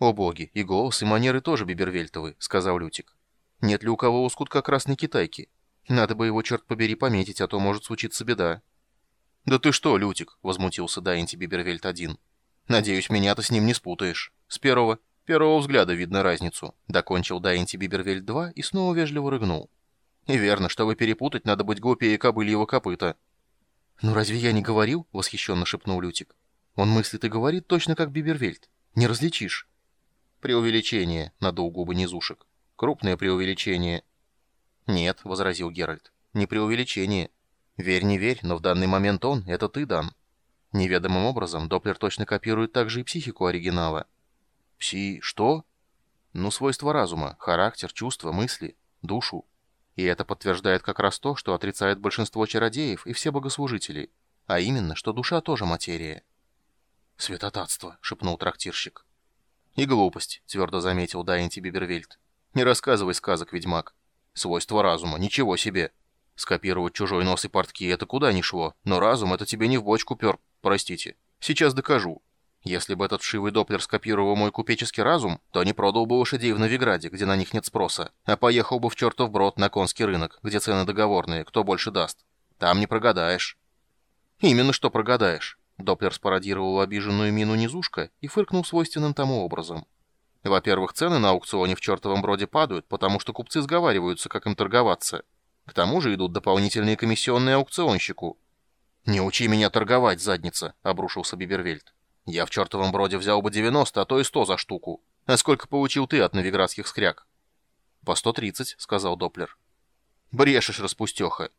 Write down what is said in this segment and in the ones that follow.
«О боги, и голос, и манеры тоже бибервельтовы», — сказал Лютик. «Нет ли у кого лоскутка красной китайки? Надо бы его, черт побери, пометить, а то может случиться беда». «Да ты что, Лютик?» — возмутился Дайнти Бибервельт-1. «Надеюсь, меня ты с ним не спутаешь. С первого, первого взгляда видно разницу», — докончил Дайнти Бибервельт-2 и снова вежливо рыгнул. «И верно, чтобы перепутать, надо быть глупее кобыльего копыта». «Ну разве я не говорил?» — восхищенно шепнул Лютик. «Он мыслит и говорит точно как Бибервельт. Не различишь». «Преувеличение», — надул губы низушек. «Крупное преувеличение». «Нет», — возразил Геральт, — «не преувеличение». Верь, не верь, но в данный момент он — это ты, Дан. Неведомым образом Доплер точно копирует также и психику оригинала. Пси... что? Ну, свойства разума, характер, чувства, мысли, душу. И это подтверждает как раз то, что отрицает большинство чародеев и все богослужители. А именно, что душа тоже материя. «Святотатство», — шепнул трактирщик. «И глупость», — твердо заметил Дайнти Бибервельд. «Не рассказывай сказок, ведьмак. Свойства разума, ничего себе». Скопировать чужой нос и портки — это куда ни шло, но разум — это тебе не в бочку пер, простите. Сейчас докажу. Если бы этот вшивый доплер скопировал мой купеческий разум, то не продал бы лошадей в Новиграде, где на них нет спроса, а поехал бы в чертов брод на конский рынок, где цены договорные, кто больше даст. Там не прогадаешь. Именно что прогадаешь. Доплер спародировал обиженную мину низушка и фыркнул свойственным тому образом. Во-первых, цены на аукционе в чертовом броде падают, потому что купцы сговариваются, как им торговаться. К тому же идут дополнительные комиссионные аукционщику. «Не учи меня торговать, задница!» — обрушился Бибервельд. «Я в чертовом броде взял бы 90, а то и 100 за штуку. А сколько получил ты от новиградских скряг?» «По 130», — сказал Доплер. «Брешешь, распустеха!»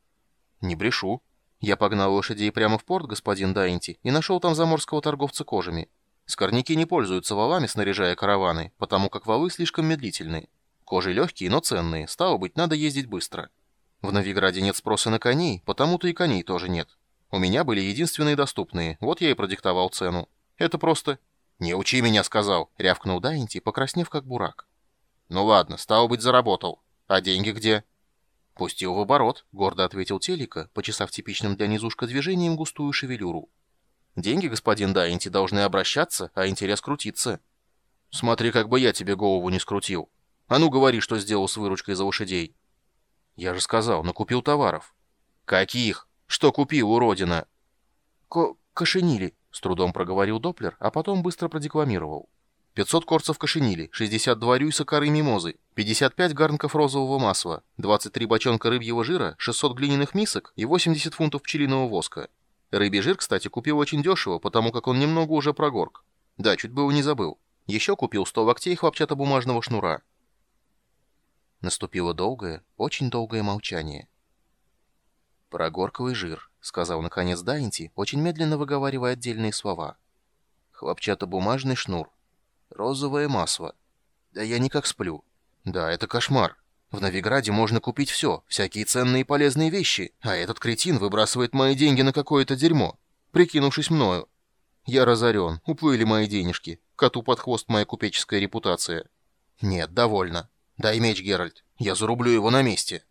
«Не брешу. Я погнал лошадей прямо в порт, господин Дайнти, и нашел там заморского торговца кожами. Скорняки не пользуются валами, снаряжая караваны, потому как валы слишком медлительные. Кожи легкие, но ценные, стало быть, надо ездить быстро». В Новиграде нет спроса на коней, потому-то и коней тоже нет. У меня были единственные доступные, вот я и продиктовал цену. Это просто... «Не учи меня», — сказал, — рявкнул Дайнти, покраснев как бурак. «Ну ладно, стало быть, заработал. А деньги где?» «Пустил в оборот», — гордо ответил Телика, почесав типичным для низушка движением густую шевелюру. «Деньги, господин Дайнти, должны обращаться, а интерес крутиться». «Смотри, как бы я тебе голову не скрутил. А ну говори, что сделал с выручкой за лошадей». «Я же сказал, накупил товаров». «Каких? Что купил, уродина?» Ко «Кошенили», — с трудом проговорил Доплер, а потом быстро продекламировал. 500 корцев кошенили, 62 рюйса коры мимозы, 55 гарнков розового масла, 23 бочонка рыбьего жира, 600 глиняных мисок и 80 фунтов пчелиного воска. Рыбий жир, кстати, купил очень дешево, потому как он немного уже прогорк. Да, чуть было не забыл. Еще купил 100 локтей хлопчатобумажного шнура. Наступило долгое, очень долгое молчание. «Прогорковый жир», — сказал наконец Дайнти, очень медленно выговаривая отдельные слова. «Хлопчатобумажный шнур. Розовое масло. Да я никак сплю. Да, это кошмар. В Новиграде можно купить все, всякие ценные и полезные вещи, а этот кретин выбрасывает мои деньги на какое-то дерьмо, прикинувшись мною. Я разорен, уплыли мои денежки, коту под хвост моя купеческая репутация. Нет, довольно. «Дай меч, Геральт. Я зарублю его на месте».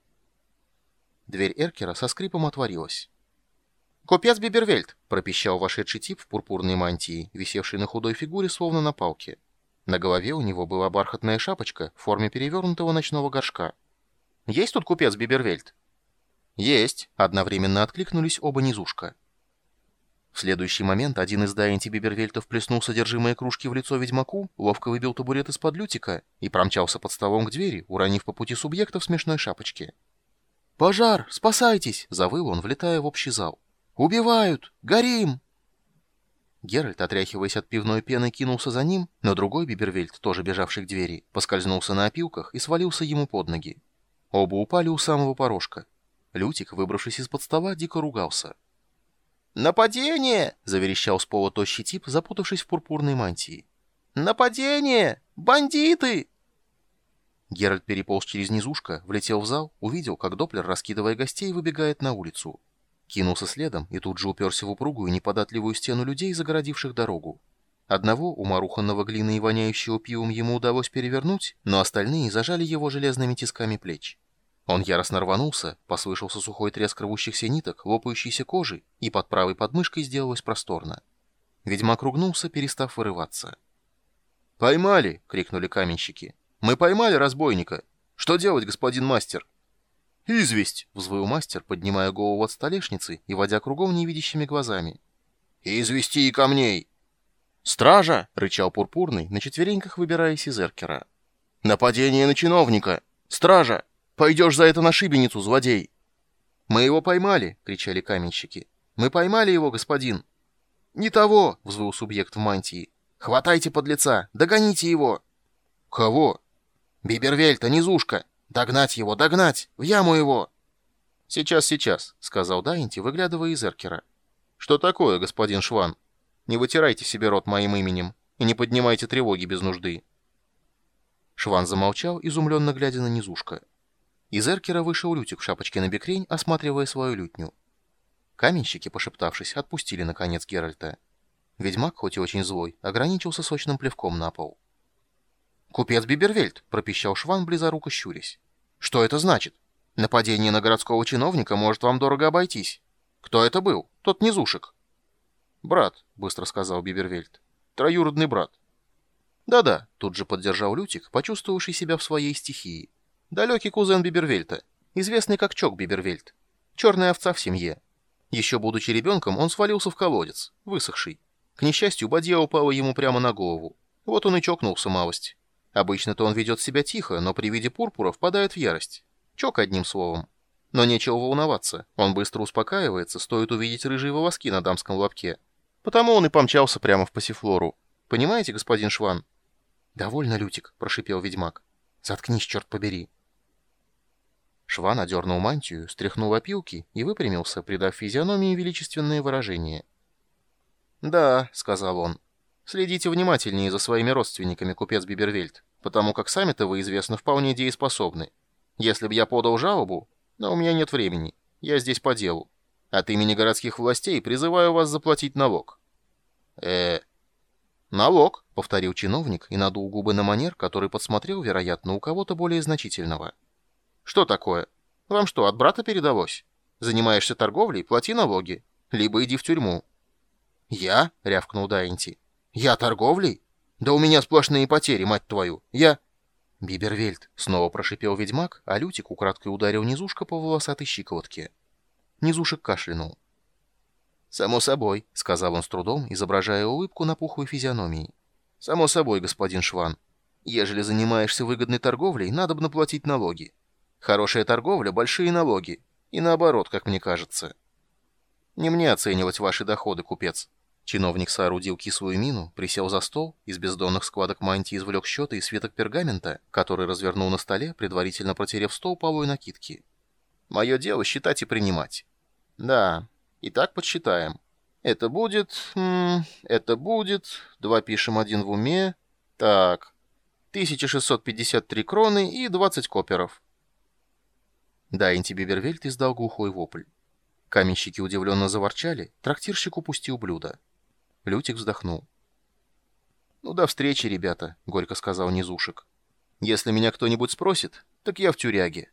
Дверь Эркера со скрипом отворилась. «Купец Бибервельд!» — пропищал вошедший тип в пурпурной мантии, висевшей на худой фигуре, словно на палке. На голове у него была бархатная шапочка в форме перевернутого ночного горшка. «Есть тут купец Бибервельд?» «Есть!» — одновременно откликнулись оба низушка. В следующий момент один из Дайнти Бибервельтов плеснул содержимое кружки в лицо ведьмаку, ловко выбил табурет из-под Лютика и промчался под столом к двери, уронив по пути субъекта в смешной шапочке. «Пожар! Спасайтесь!» — завыл он, влетая в общий зал. «Убивают! Горим!» Геральт, отряхиваясь от пивной пены, кинулся за ним, но другой Бибервельт, тоже бежавший к двери, поскользнулся на опилках и свалился ему под ноги. Оба упали у самого порожка. Лютик, выбравшись из-под стола, дико ругался. «Нападение!» — заверещал с пола тощий тип, запутавшись в пурпурной мантии. «Нападение! Бандиты!» Геральт переполз через низушка, влетел в зал, увидел, как Доплер, раскидывая гостей, выбегает на улицу. Кинулся следом и тут же уперся в упругую неподатливую стену людей, загородивших дорогу. Одного, уморуханного глины и воняющего пивом, ему удалось перевернуть, но остальные зажали его железными тисками плеч. Он яростно рванулся, послышался сухой треск рвущихся ниток, лопающейся кожи, и под правой подмышкой сделалось просторно. Ведьмак ругнулся, перестав вырываться. «Поймали!» — крикнули каменщики. «Мы поймали разбойника! Что делать, господин мастер?» «Известь!» — взвыл мастер, поднимая голову от столешницы и водя кругом невидящими глазами. «Извести и камней!» «Стража!» — рычал Пурпурный, на четвереньках выбираясь из эркера. «Нападение на чиновника! Стража! Пойдешь за это на шибеницу, злодей!» «Мы его поймали!» — кричали каменщики. «Мы поймали его, господин!» «Не того!» — взвыл субъект в мантии. «Хватайте подлеца! Догоните его!» «Кого?» «Бибервельта, низушка! Догнать его, догнать! В яму его!» «Сейчас, сейчас», — сказал Дайнти, выглядывая из эркера. «Что такое, господин Шван? Не вытирайте себе рот моим именем и не поднимайте тревоги без нужды». Шван замолчал, изумленно глядя на низушка. Из эркера вышел Лютик в шапочке на бекрень, осматривая свою лютню. Каменщики, пошептавшись, отпустили, наконец, Геральта. Ведьмак, хоть и очень злой, ограничился сочным плевком на пол. «Купец Бибервельд», — пропищал Шван, близоруко щурясь. «Что это значит? Нападение на городского чиновника может вам дорого обойтись. Кто это был? Тот низушек». «Брат», — быстро сказал Бибервельд. «Троюродный брат». «Да-да», — тут же поддержал Лютик, почувствовавший себя в своей стихии. «Далекий кузен Бибервельта, известный как Чок Бибервельд. Черная овца в семье. Еще будучи ребенком, он свалился в колодец, высохший. К несчастью, бадья упала ему прямо на голову. Вот он и чокнулся малость. Обычно-то он ведет себя тихо, но при виде пурпура впадает в ярость. Чок одним словом. Но нечего волноваться. Он быстро успокаивается, стоит увидеть рыжие волоски на дамском лобке. Потому он и помчался прямо в пассифлору. Понимаете, господин Шван? «Довольно, Лютик», — прошипел ведьмак. «Заткнись, черт побери». Шван одернул мантию, стряхнул опилки и выпрямился, придав физиономии величественные выражения. «Да», — сказал он, — «следите внимательнее за своими родственниками, купец Бибервельд, потому как сами-то вы, известно, вполне дееспособны. Если бы я подал жалобу, но у меня нет времени, я здесь по делу. От имени городских властей призываю вас заплатить налог». «Э-э...» «Налог», — повторил чиновник и надул губы на манер, который подсмотрел, вероятно, у кого-то более значительного. Что такое? Вам что, от брата передалось? Занимаешься торговлей, плати налоги. Либо иди в тюрьму. Я? — рявкнул Дайнти. Я торговлей? Да у меня сплошные потери, мать твою. Я... Бибервельд, — снова прошипел ведьмак, а Лютик украдкой ударил низушка по волосатой щиколотке. Низушек кашлянул. «Само собой», — сказал он с трудом, изображая улыбку на пухлой физиономии. «Само собой, господин Шван. Ежели занимаешься выгодной торговлей, надо бы наплатить налоги. Хорошая торговля – большие налоги. И наоборот, как мне кажется. Не мне оценивать ваши доходы, купец. Чиновник соорудил кислую мину, присел за стол, из бездонных складок мантии извлек счеты и свиток пергамента, который развернул на столе, предварительно протерев стол полой накидки. Мое дело считать и принимать. Да, итак подсчитаем. Это будет... М -м, это будет... Два пишем, один в уме. Так, 1653 кроны и 20 коперов. Да, Интибибервельт издал глухой вопль. Каменщики удивленно заворчали, трактирщик упустил блюдо. Лютик вздохнул. «Ну, до встречи, ребята», — горько сказал Низушек. «Если меня кто-нибудь спросит, так я в тюряге.